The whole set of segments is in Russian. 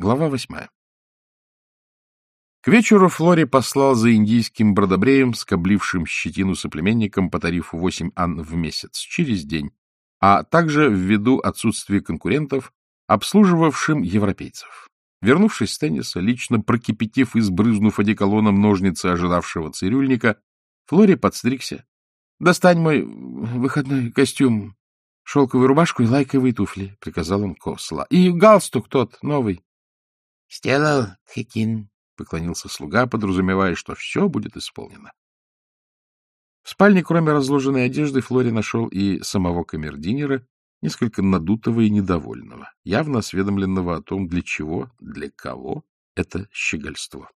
Глава восьмая. К вечеру Флори послал за индийским бродобреем, скоблившим щетину соплеменником по тарифу 8 ан в месяц, через день, а также ввиду отсутствия конкурентов, обслуживавшим европейцев. Вернувшись с тенниса, лично прокипятив и сбрызнув одеколоном ножницы ожидавшего цирюльника, Флори подстригся. — Достань мой выходной костюм, шелковую рубашку и лайковые туфли, — приказал он Косла. — И галстук тот, новый. — Сделал, Хекин, — поклонился слуга, подразумевая, что все будет исполнено. В спальне, кроме разложенной одежды, Флори нашел и самого камердинера, несколько надутого и недовольного, явно осведомленного о том, для чего, для кого это щегольство.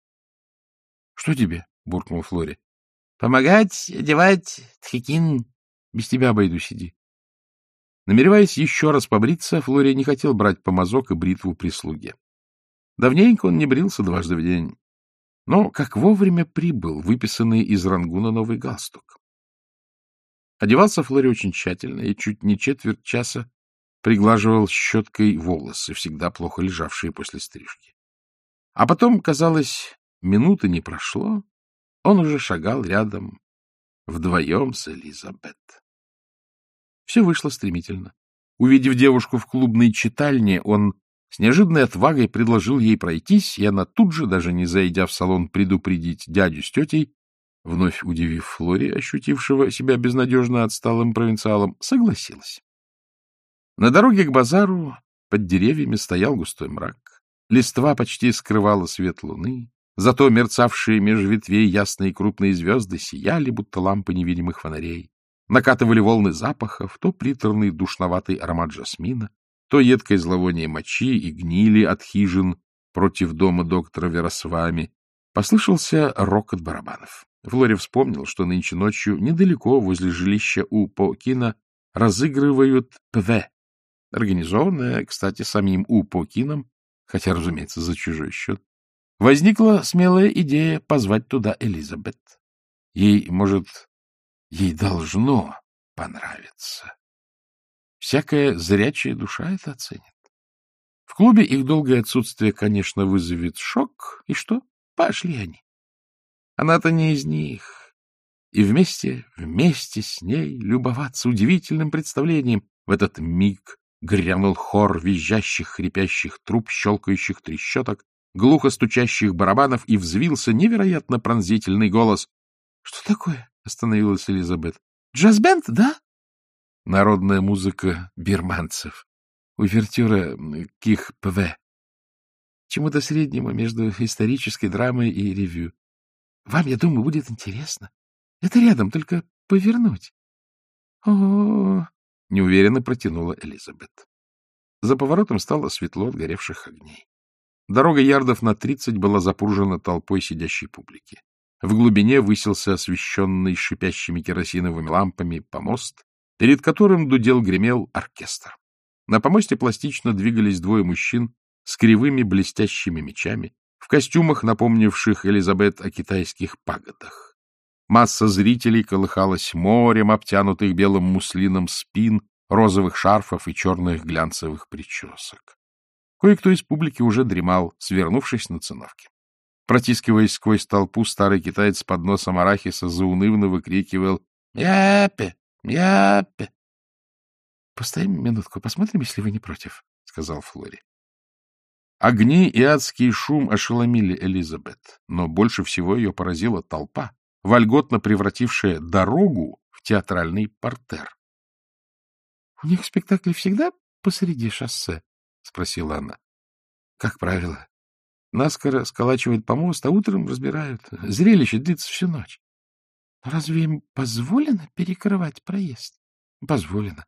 — Что тебе? — буркнул Флори. — Помогать, одевать, Тхикин. Без тебя обойду, сиди. Намереваясь еще раз побриться, Флори не хотел брать помазок и бритву прислуги. Давненько он не брился дважды в день. Но как вовремя прибыл выписанный из рангуна новый галстук. Одевался Флори очень тщательно и чуть не четверть часа приглаживал щеткой волосы, всегда плохо лежавшие после стрижки. А потом, казалось, минуты не прошло, он уже шагал рядом вдвоем с Элизабет. Все вышло стремительно. Увидев девушку в клубной читальне, он с неожиданной отвагой предложил ей пройтись, и она тут же, даже не зайдя в салон предупредить дядю с тетей, вновь удивив Флори, ощутившего себя безнадежно отсталым провинциалом, согласилась. На дороге к базару под деревьями стоял густой мрак. Листва почти скрывала свет луны, зато мерцавшие меж ветвей ясные крупные звезды сияли, будто лампы невидимых фонарей. Накатывали волны запахов, то приторный душноватый аромат жасмина, то едкое зловоние мочи и гнили от хижин против дома доктора Веросвами. Послышался рокот барабанов. Флори вспомнил, что нынче ночью недалеко возле жилища у Покина разыгрывают ПВ, организованное, кстати, самим У Покином, хотя, разумеется, за чужой счет. Возникла смелая идея позвать туда Элизабет. Ей, может, ей должно понравиться. Всякая зрячая душа это оценит. В клубе их долгое отсутствие, конечно, вызовет шок. И что? Пошли они. Она-то не из них. И вместе, вместе с ней любоваться удивительным представлением. В этот миг грянул хор визжащих, хрипящих труб, щелкающих трещоток, глухо стучащих барабанов, и взвился невероятно пронзительный голос. — Что такое? — остановилась Элизабет. — Джаз-бенд, да? Народная музыка бирманцев. Увертюра к их ПВ. Чему-то среднему между исторической драмой и ревью. Вам, я думаю, будет интересно. Это рядом, только повернуть. О, -о, -о, неуверенно протянула Элизабет. За поворотом стало светло от горевших огней. Дорога ярдов на тридцать была запружена толпой сидящей публики. В глубине высился освещенный шипящими керосиновыми лампами помост, перед которым дудел гремел оркестр. На помосте пластично двигались двое мужчин с кривыми блестящими мечами, в костюмах, напомнивших Элизабет о китайских пагодах. Масса зрителей колыхалась морем, обтянутых белым муслином спин, розовых шарфов и черных глянцевых причесок. Кое-кто из публики уже дремал, свернувшись на циновке. Протискиваясь сквозь толпу, старый китаец под носом арахиса заунывно выкрикивал «Япе! Япе! — Постоим минутку, посмотрим, если вы не против, — сказал Флори. Огни и адский шум ошеломили Элизабет, но больше всего ее поразила толпа, вольготно превратившая дорогу в театральный портер. — У них спектакли всегда посреди шоссе? — спросила она. — Как правило. Наскоро сколачивают помост, а утром разбирают. Зрелище длится всю ночь. — Разве им позволено перекрывать проезд? — Позволено.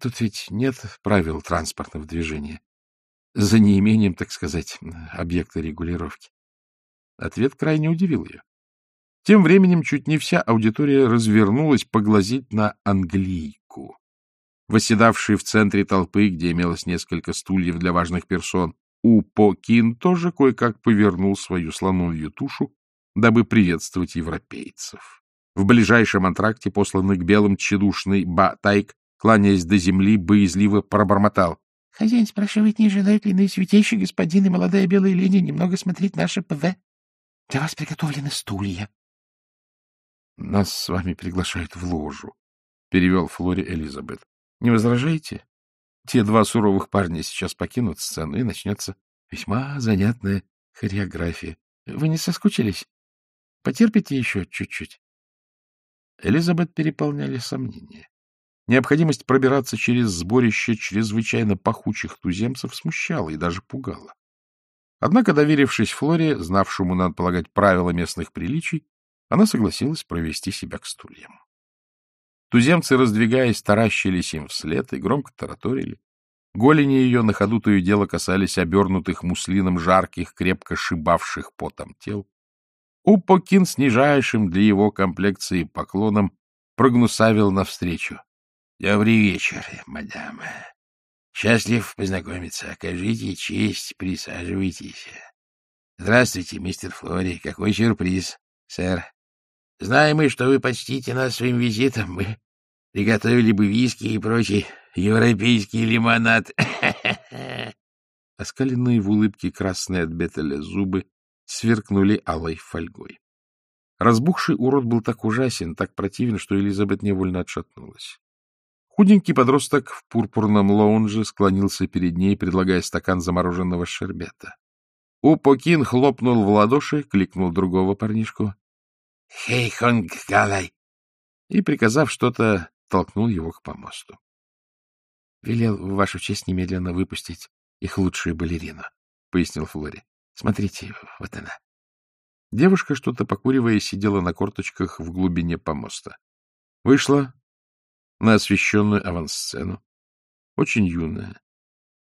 Тут ведь нет правил транспортного движения. За неимением, так сказать, объекта регулировки. Ответ крайне удивил ее. Тем временем чуть не вся аудитория развернулась поглазеть на английку. Восседавший в центре толпы, где имелось несколько стульев для важных персон, Упокин тоже кое-как повернул свою слоновью тушу дабы приветствовать европейцев. В ближайшем антракте, посланный к белым тщедушный Ба-Тайк, кланяясь до земли, боязливо пробормотал. — Хозяин спрашивает, не желают ли наисвятейший господин и молодая белая леди немного смотреть наше пве. Для вас приготовлены стулья. — Нас с вами приглашают в ложу, — перевел Флори Элизабет. — Не возражаете? Те два суровых парня сейчас покинут сцену, и начнется весьма занятная хореография. Вы не соскучились? Потерпите еще чуть-чуть. Элизабет переполняли сомнения. Необходимость пробираться через сборище чрезвычайно пахучих туземцев смущала и даже пугала. Однако, доверившись Флоре, знавшему, надо полагать, правила местных приличий, она согласилась провести себя к стульям. Туземцы, раздвигаясь, таращились им вслед и громко тараторили. Голени ее на ходу то и дело касались обернутых муслином жарких, крепко шибавших потом тел. Упокин с нижайшим для его комплекции поклоном прогнусавил навстречу. — Добрый вечер, мадам. Счастлив познакомиться. Окажите честь, присаживайтесь. Здравствуйте, мистер Флори. Какой сюрприз, сэр. Знаем мы, что вы почтите нас своим визитом. Мы приготовили бы виски и прочий европейский лимонад. Оскаленные в улыбке красные от бетеля зубы сверкнули алой фольгой. Разбухший урод был так ужасен, так противен, что Элизабет невольно отшатнулась. Худенький подросток в пурпурном лоунже склонился перед ней, предлагая стакан замороженного шербета. Упокин хлопнул в ладоши, кликнул другого парнишку. — Хей, хонг галай! И, приказав что-то, толкнул его к помосту. — Велел в вашу честь немедленно выпустить их лучшую балерину, — пояснил Флори. — Смотрите, вот она. Девушка, что-то покуривая, сидела на корточках в глубине помоста. Вышла, на освещенную авансцену. Очень юная,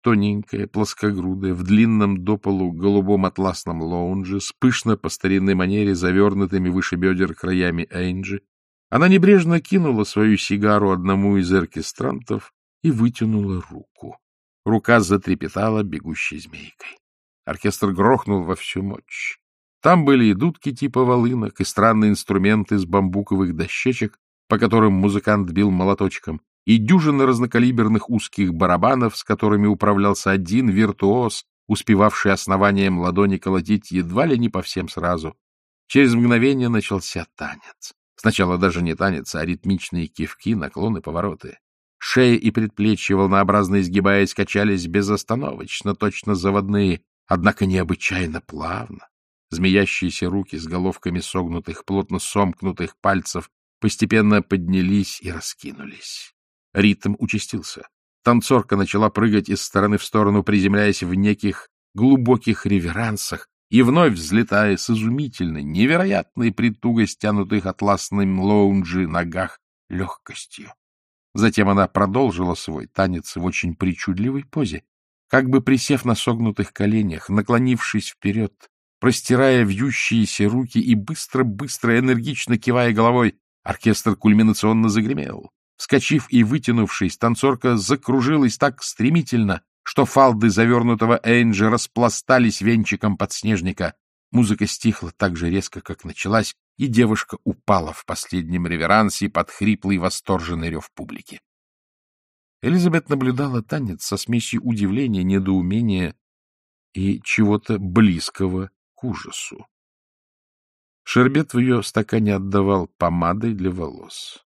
тоненькая, плоскогрудая, в длинном дополу голубом атласном лоунже, с пышно по старинной манере завернутыми выше бедер краями Эйнджи, она небрежно кинула свою сигару одному из оркестрантов и вытянула руку. Рука затрепетала бегущей змейкой. Оркестр грохнул во всю мощь. Там были и дудки типа волынок, и странные инструменты из бамбуковых дощечек, по которым музыкант бил молоточком, и дюжина разнокалиберных узких барабанов, с которыми управлялся один виртуоз, успевавший основанием ладони колотить едва ли не по всем сразу. Через мгновение начался танец. Сначала даже не танец, а ритмичные кивки, наклоны, повороты. Шея и предплечья, волнообразно изгибаясь, качались безостановочно, точно заводные, однако необычайно плавно. Змеящиеся руки с головками согнутых, плотно сомкнутых пальцев постепенно поднялись и раскинулись. Ритм участился. Танцорка начала прыгать из стороны в сторону, приземляясь в неких глубоких реверансах и вновь взлетая с изумительной, невероятной при туго стянутых атласным лоунджи ногах легкостью. Затем она продолжила свой танец в очень причудливой позе, как бы присев на согнутых коленях, наклонившись вперед, простирая вьющиеся руки и быстро-быстро, энергично кивая головой, Оркестр кульминационно загремел. Вскочив и вытянувшись, танцорка закружилась так стремительно, что фалды завернутого Эйнджи распластались венчиком подснежника. Музыка стихла так же резко, как началась, и девушка упала в последнем реверансе под хриплый восторженный рев публики. Элизабет наблюдала танец со смесью удивления, недоумения и чего-то близкого к ужасу. Шербет в ее стакане отдавал помадой для волос.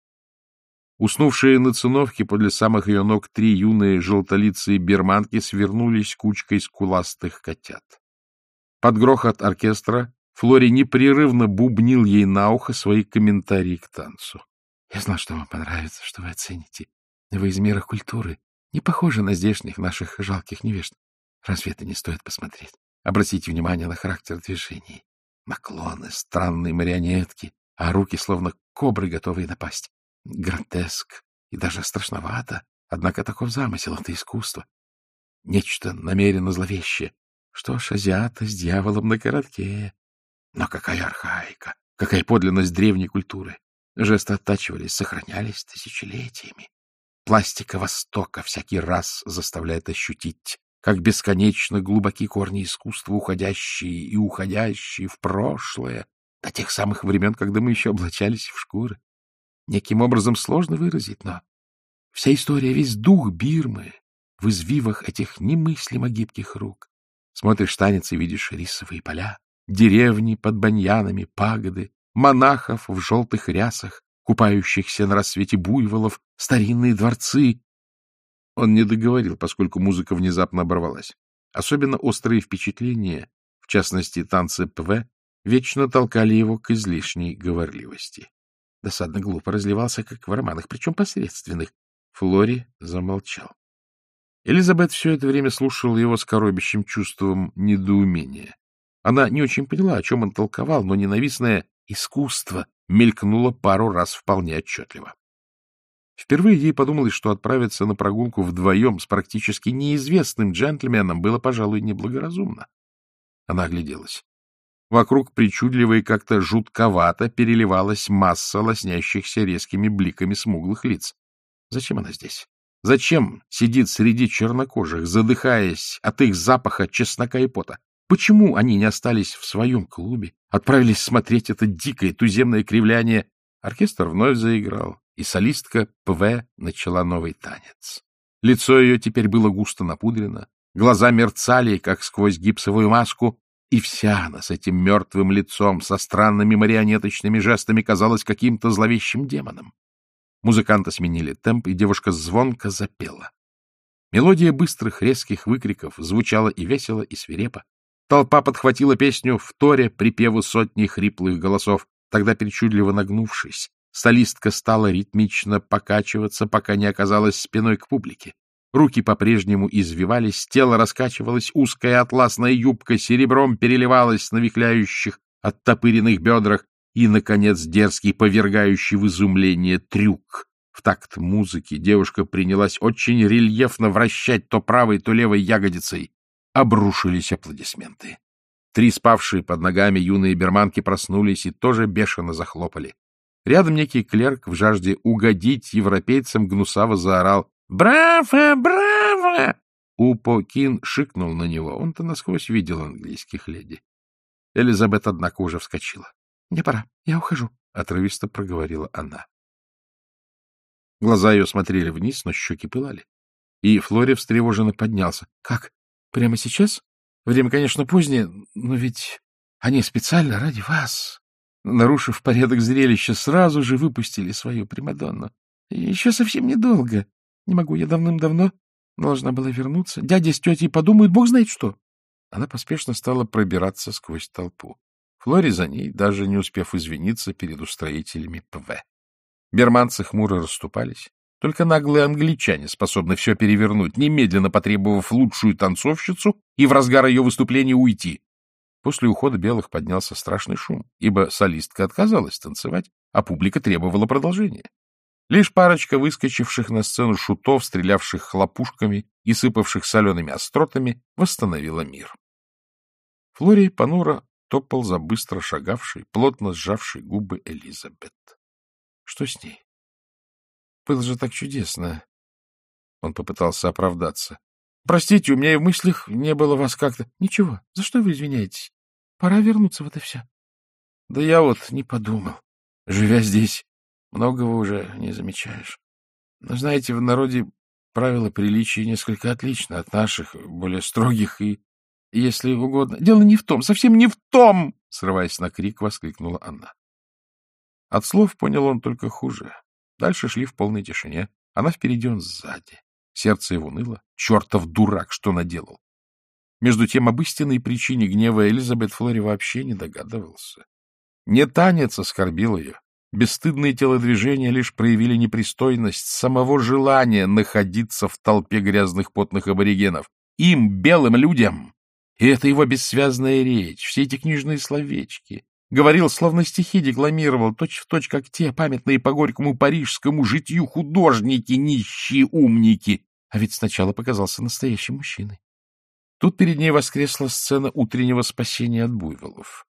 Уснувшие на циновке подле самых ее ног три юные желтолицые берманки свернулись кучкой скуластых котят. Под грохот оркестра Флори непрерывно бубнил ей на ухо свои комментарии к танцу. — Я знал, что вам понравится, что вы оцените. Вы из мира культуры. Не похожи на здешних наших жалких невежд. Разве это не стоит посмотреть? Обратите внимание на характер движений наклоны, странные марионетки, а руки словно кобры, готовые напасть. Гротеск и даже страшновато, однако таков замысел — это искусство. Нечто намеренно зловещее. Что ж, азиаты с дьяволом на коротке. Но какая архаика, какая подлинность древней культуры. Жесты оттачивались, сохранялись тысячелетиями. Пластика Востока всякий раз заставляет ощутить как бесконечно глубоки корни искусства, уходящие и уходящие в прошлое, до тех самых времен, когда мы еще облачались в шкуры. Неким образом сложно выразить, но вся история, весь дух Бирмы в извивах этих немыслимо гибких рук. Смотришь танец и видишь рисовые поля, деревни под баньянами, пагоды, монахов в желтых рясах, купающихся на рассвете буйволов, старинные дворцы. Он не договорил, поскольку музыка внезапно оборвалась. Особенно острые впечатления, в частности танцы ПВ, вечно толкали его к излишней говорливости. Досадно глупо разливался, как в романах, причем посредственных. Флори замолчал. Элизабет все это время слушала его с коробящим чувством недоумения. Она не очень поняла, о чем он толковал, но ненавистное искусство мелькнуло пару раз вполне отчетливо. Впервые ей подумалось, что отправиться на прогулку вдвоем с практически неизвестным джентльменом было, пожалуй, неблагоразумно. Она огляделась. Вокруг причудливо и как-то жутковато переливалась масса лоснящихся резкими бликами смуглых лиц. Зачем она здесь? Зачем сидит среди чернокожих, задыхаясь от их запаха чеснока и пота? Почему они не остались в своем клубе, отправились смотреть это дикое туземное кривляние? Оркестр вновь заиграл, и солистка ПВ начала новый танец. Лицо ее теперь было густо напудрено, глаза мерцали, как сквозь гипсовую маску, и вся она с этим мертвым лицом, со странными марионеточными жестами казалась каким-то зловещим демоном. Музыканты сменили темп, и девушка звонко запела. Мелодия быстрых резких выкриков звучала и весело, и свирепо. Толпа подхватила песню в торе припеву сотни хриплых голосов. Тогда, причудливо нагнувшись, солистка стала ритмично покачиваться, пока не оказалась спиной к публике. Руки по-прежнему извивались, тело раскачивалось, узкая атласная юбка серебром переливалась на вихляющих оттопыренных бедрах, и, наконец, дерзкий, повергающий в изумление трюк. В такт музыки девушка принялась очень рельефно вращать то правой, то левой ягодицей обрушились аплодисменты. Три спавшие под ногами юные берманки проснулись и тоже бешено захлопали. Рядом некий клерк в жажде угодить европейцам гнусаво заорал «Браво! Браво!» Упокин шикнул на него. Он-то насквозь видел английских леди. Элизабет, однако, уже вскочила. — Мне пора, я ухожу, — отрывисто проговорила она. Глаза ее смотрели вниз, но щеки пылали. И Флори встревоженно поднялся. — Как? Прямо сейчас? Время, конечно, позднее, но ведь они специально ради вас, нарушив порядок зрелища, сразу же выпустили свою Примадонну. Еще совсем недолго. Не могу, я давным-давно должна была вернуться. Дядя с тетей подумают, бог знает что. Она поспешно стала пробираться сквозь толпу. Флори за ней, даже не успев извиниться перед устроителями ПВ. Берманцы хмуро расступались. Только наглые англичане способны все перевернуть, немедленно потребовав лучшую танцовщицу и в разгар ее выступления уйти. После ухода белых поднялся страшный шум, ибо солистка отказалась танцевать, а публика требовала продолжения. Лишь парочка выскочивших на сцену шутов, стрелявших хлопушками и сыпавших солеными остротами, восстановила мир. Флори понуро топал за быстро шагавшей, плотно сжавшей губы Элизабет. Что с ней? Было же так чудесно. Он попытался оправдаться. — Простите, у меня и в мыслях не было вас как-то... — Ничего, за что вы извиняетесь? Пора вернуться в это все. — Да я вот не подумал. Живя здесь, многого уже не замечаешь. Но знаете, в народе правила приличия несколько отличны от наших, более строгих и, если угодно... — Дело не в том, совсем не в том! — срываясь на крик, воскликнула она. От слов понял он только хуже. Дальше шли в полной тишине. Она впереди, он сзади. Сердце его ныло. Чертов дурак, что наделал. Между тем, об истинной причине гнева Элизабет Флори вообще не догадывался. Не танец оскорбил ее. Бесстыдные телодвижения лишь проявили непристойность самого желания находиться в толпе грязных потных аборигенов. Им, белым людям! И это его бессвязная речь, все эти книжные словечки, Говорил, словно стихи декламировал, точь-в-точь, точь, как те памятные по горькому парижскому житью художники, нищие умники. А ведь сначала показался настоящим мужчиной. Тут перед ней воскресла сцена утреннего спасения от буйволов.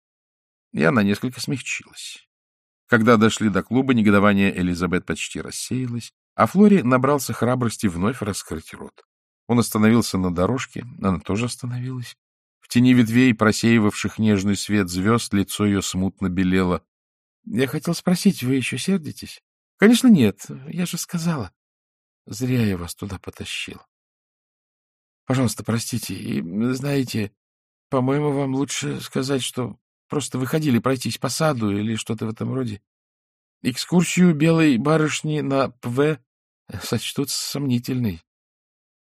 И она несколько смягчилась. Когда дошли до клуба, негодование Элизабет почти рассеялось, а Флори набрался храбрости вновь раскрыть рот. Он остановился на дорожке, она тоже остановилась. Тени ветвей, просеивавших нежный свет звезд, лицо ее смутно белело. — Я хотел спросить, вы еще сердитесь? — Конечно, нет. Я же сказала. Зря я вас туда потащил. Пожалуйста, простите. И, знаете, по-моему, вам лучше сказать, что просто выходили пройтись по саду или что-то в этом роде. Экскурсию белой барышни на ПВ сочтут сомнительной.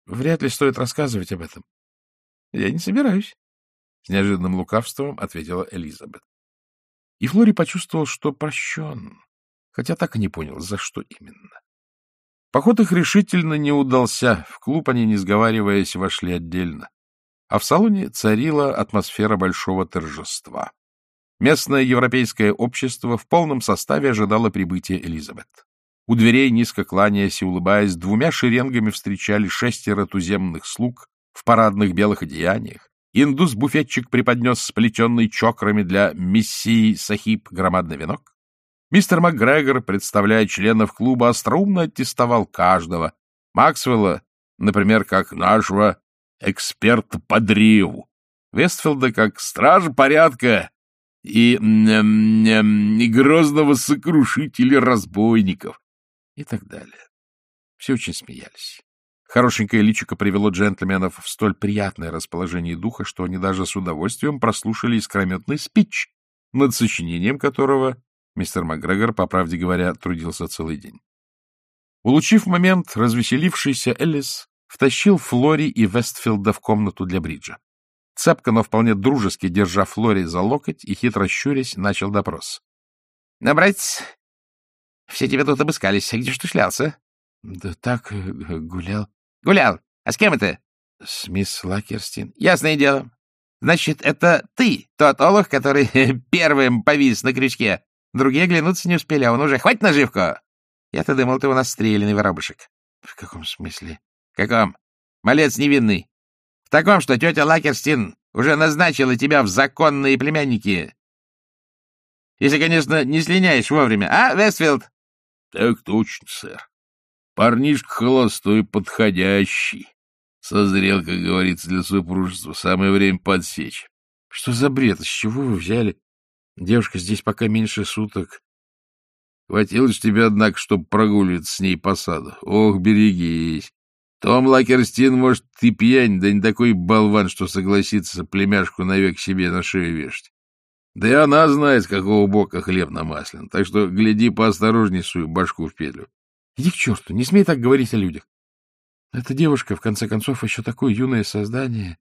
Вряд ли стоит рассказывать об этом. — Я не собираюсь. С неожиданным лукавством ответила Элизабет. И Флори почувствовал, что прощен, хотя так и не понял, за что именно. Поход их решительно не удался. В клуб они, не сговариваясь, вошли отдельно. А в салоне царила атмосфера большого торжества. Местное европейское общество в полном составе ожидало прибытия Элизабет. У дверей, низко кланяясь и улыбаясь, двумя шеренгами встречали шестеро туземных слуг в парадных белых одеяниях. Индус-буфетчик преподнес сплетенный чокрами для мессии Сахиб громадный венок. Мистер МакГрегор, представляя членов клуба, остроумно аттестовал каждого. Максвелла, например, как нашего эксперта по древу. Вестфилда как страж порядка и, и грозного сокрушителя разбойников и так далее. Все очень смеялись. Хорошенькое личико привело джентльменов в столь приятное расположение духа, что они даже с удовольствием прослушали искрометный спич, над сочинением которого мистер МакГрегор, по правде говоря, трудился целый день. Улучив момент, развеселившийся Эллис втащил Флори и Вестфилда в комнату для бриджа. Цепко, но вполне дружески, держа Флори за локоть и хитро щурясь, начал допрос. — братец, все тебя тут обыскались. Где ж ты шлялся? — Да так, э, гулял. — Гулял? А с кем это? — С мисс Лакерстин. — Ясное дело. Значит, это ты, тот олух, который первым повис на крючке. Другие оглянуться не успели, а он уже... Хвать наживку! Я-то думал, ты у нас стрелянный воробушек. — В каком смысле? — В каком? Малец невинный. В таком, что тетя Лакерстин уже назначила тебя в законные племянники. Если, конечно, не слиняешь вовремя. А, Вестфилд? — Так точно, сэр. Парнишка холостой подходящий. Созрел, как говорится, для супружества. Самое время подсечь. — Что за бред? С чего вы взяли? Девушка здесь пока меньше суток. Хватило ж тебе, однако, чтобы прогуливаться с ней по саду. Ох, берегись. Том Лакерстин, может, ты пьянь, да не такой болван, что согласится племяшку навек себе на шею вешать. Да и она знает, с какого бока хлеб намаслен, так что гляди поосторожней свою башку в петлю. Иди к черту, не смей так говорить о людях. Эта девушка, в конце концов, еще такое юное создание.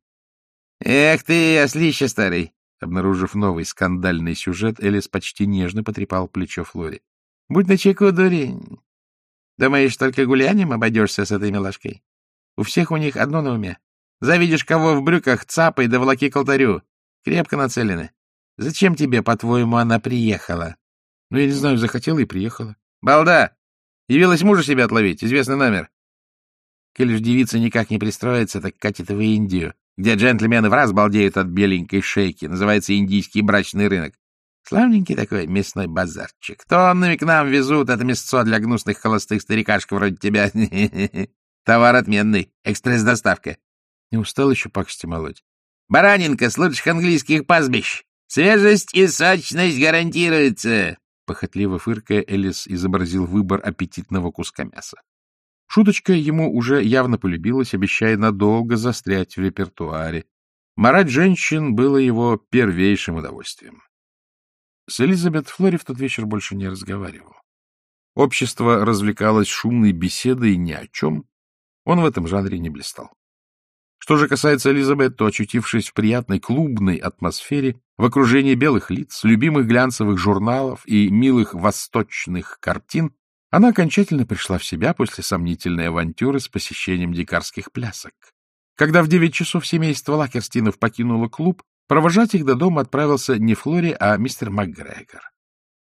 Эх ты, ослище старый! Обнаружив новый скандальный сюжет, Элис почти нежно потрепал плечо Флори. — Будь начеку, дурень. Думаешь, только гулянием обойдешься с этой милашкой? У всех у них одно на уме. Завидишь кого в брюках, цапай да влаки к алтарю. Крепко нацелены. Зачем тебе, по-твоему, она приехала? Ну, я не знаю, захотела и приехала. Балда! Явилась мужа себя отловить, известный номер. Коли ж девица никак не пристроится, так катит в Индию, где джентльмены в раз балдеют от беленькой шейки. Называется индийский брачный рынок. Славненький такой мясной базарчик. Тоннами к нам везут это мясцо для гнусных холостых старикашек вроде тебя. Товар отменный. Экспресс-доставка. Не устал еще пакости молоть? Баранинка с лучших английских пастбищ. Свежесть и сочность гарантируются. Похотливо фыркая, Элис изобразил выбор аппетитного куска мяса. Шуточка ему уже явно полюбилась, обещая надолго застрять в репертуаре. Марать женщин было его первейшим удовольствием. С Элизабет Флори в тот вечер больше не разговаривал. Общество развлекалось шумной беседой ни о чем. Он в этом жанре не блистал. Что же касается Элизабет, то, очутившись в приятной клубной атмосфере, в окружении белых лиц, любимых глянцевых журналов и милых восточных картин, она окончательно пришла в себя после сомнительной авантюры с посещением дикарских плясок. Когда в девять часов семейство Лакерстинов покинуло клуб, провожать их до дома отправился не Флори, а мистер МакГрегор.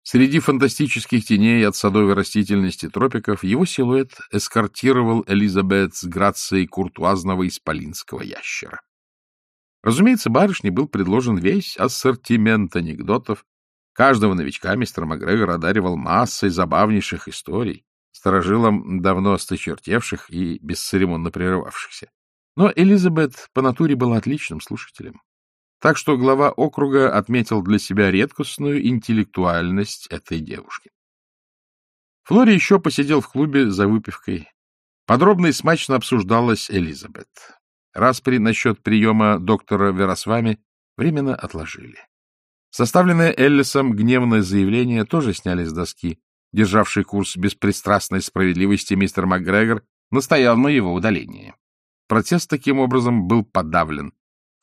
Среди фантастических теней от садовой растительности тропиков его силуэт эскортировал Элизабет с грацией куртуазного исполинского ящера. Разумеется, барышне был предложен весь ассортимент анекдотов. Каждого новичка мистер Макгрегор одаривал массой забавнейших историй, сторожилам давно осточертевших и бесцеремонно прерывавшихся. Но Элизабет по натуре была отличным слушателем. Так что глава округа отметил для себя редкостную интеллектуальность этой девушки. Флори еще посидел в клубе за выпивкой. Подробно и смачно обсуждалась Элизабет. Распри насчет приема доктора Веросвами временно отложили. Составленное Эллисом гневное заявление тоже сняли с доски. Державший курс беспристрастной справедливости мистер МакГрегор настоял на его удалении. Протест таким образом был подавлен,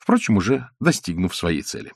впрочем, уже достигнув своей цели.